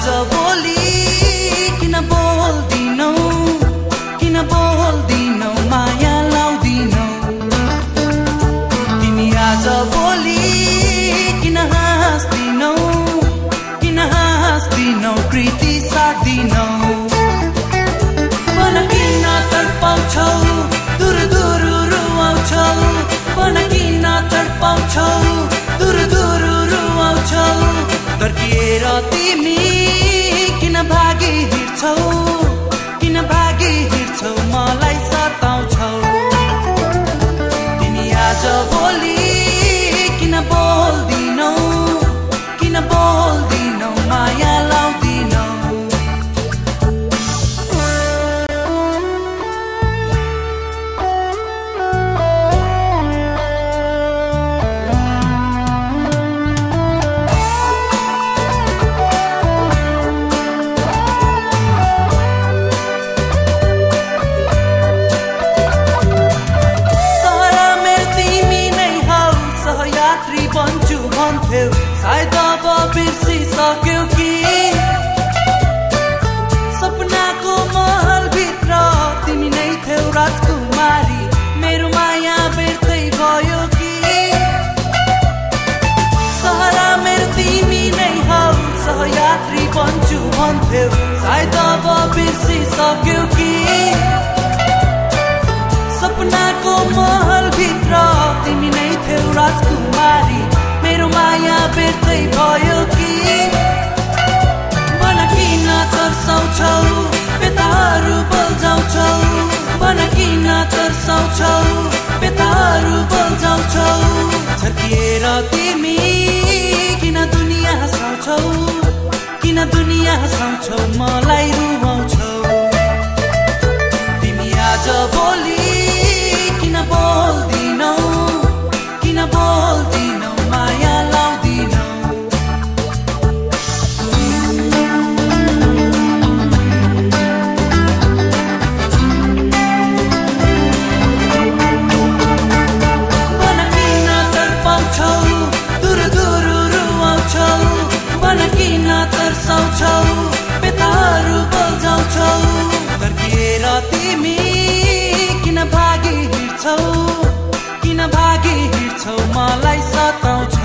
आज भोलि किन बोल्दिनौ? किन बोल्दिनौ? जान्छु भन्थ्यौ। सायद अब बिर्सिसक्यौ कि? सपनाको महलभित्र तिमी नै थियौ राजकुमारी। मेरो माया बेर्दै गयो कि? सहरा मेरो तिमी नै हौ सहयात्री बन्छु भन्थ्यौ। सायद अब बिर्सिसक्यौ कि? सपनाको म बसाउँछौ बेताहरू बल्झाउँछौ। छर्किएर तिमी किन दुनियाँ हँसाउँछौ किन दुनियाँ हँसाउँछौ मलाई छौ? किन भागी हिँड्छौ? मलाई सताउँछ।